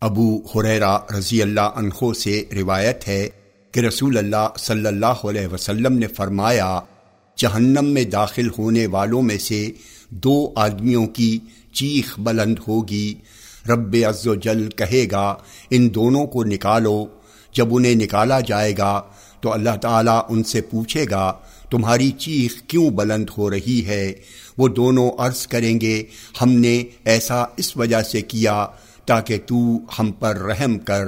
ابو حریرا رضی اللہ عنہ سے روایت ہے کہ رسول اللہ صلی اللہ علیہ وسلم نے فرمایا، جہنم میں داخل ہونے والوں میں سے دو آدمیوں کی چیخ بلند ہوگی۔ رب عز و جل کہے گا، ان دونوں کو نکالو۔ جب انہیں نکالا جائے گا تو اللہ تعالیٰ ان سے پوچھے گا، تمہاری چیخ کیوں بلند ہو رہی ہے؟ وہ دونوں عرض کریں گے، ہم نے ایسا اس وجہ سے کیا تاکہ تو ہم پر رحم کر۔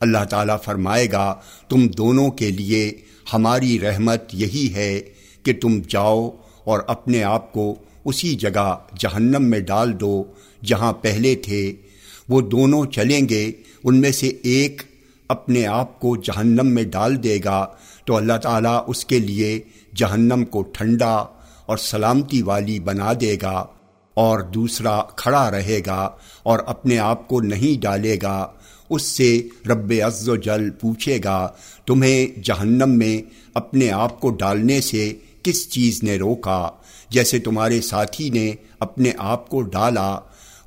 اللہ تعالیٰ فرمائے گا، تم دونوں کے لیے ہماری رحمت یہی ہے کہ تم جاؤ اور اپنے آپ کو اسی جگہ جہنم میں ڈال دو جہاں پہلے تھے۔ وہ دونوں چلیں گے، ان میں سے ایک اپنے آپ کو جہنم میں ڈال دے گا۔ تو اللہ تعالیٰ اس کے لیے جہنم کو ٹھنڈا اور سلامتی والی بنا دے گا۔ اور دوسرا کھڑا رہے گا اور اپنے آپ کو نہیں ڈالے گا، اس سے رب عز و جل پوچھے گا، تمہیں جہنم میں اپنے آپ کو ڈالنے سے کس چیز نے روکا؟ جیسے تمہارے ساتھی نے اپنے آپ کو ڈالا،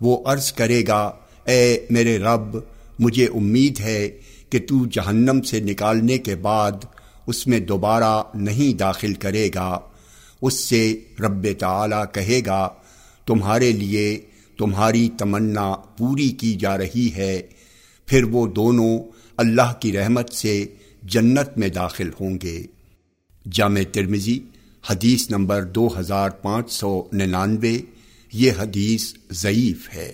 وہ عرض کرے گا، اے میرے رب، مجھے امید ہے کہ تو جہنم سے نکالنے کے بعد اس میں دوبارہ نہیں داخل کرے گا۔ اس سے رب تعالی کہے گا تمہارے لیے تمہاری تمنا پوری کی جا رہی ہے، پھر وہ دونوں اللہ کی رحمت سے جنت میں داخل ہوں گے۔ جامع ترمزی حدیث نمبر دو ہزار پانچ سو ننانوے، یہ حدیث ضعیف ہے۔